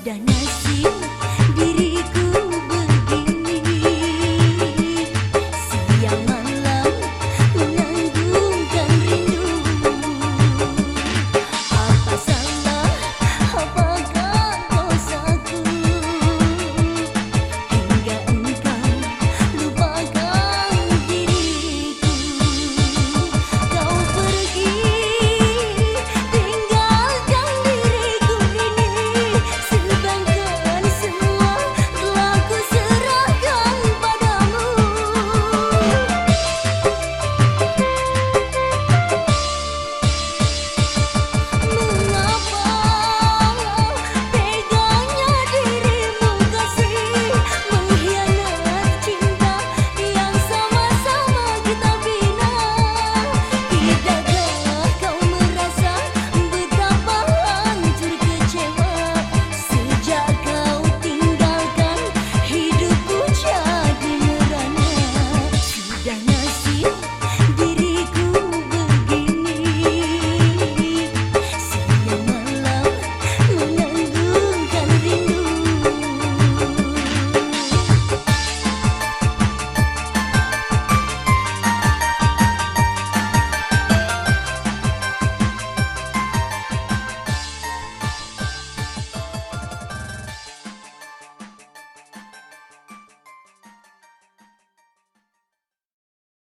Sudah nasib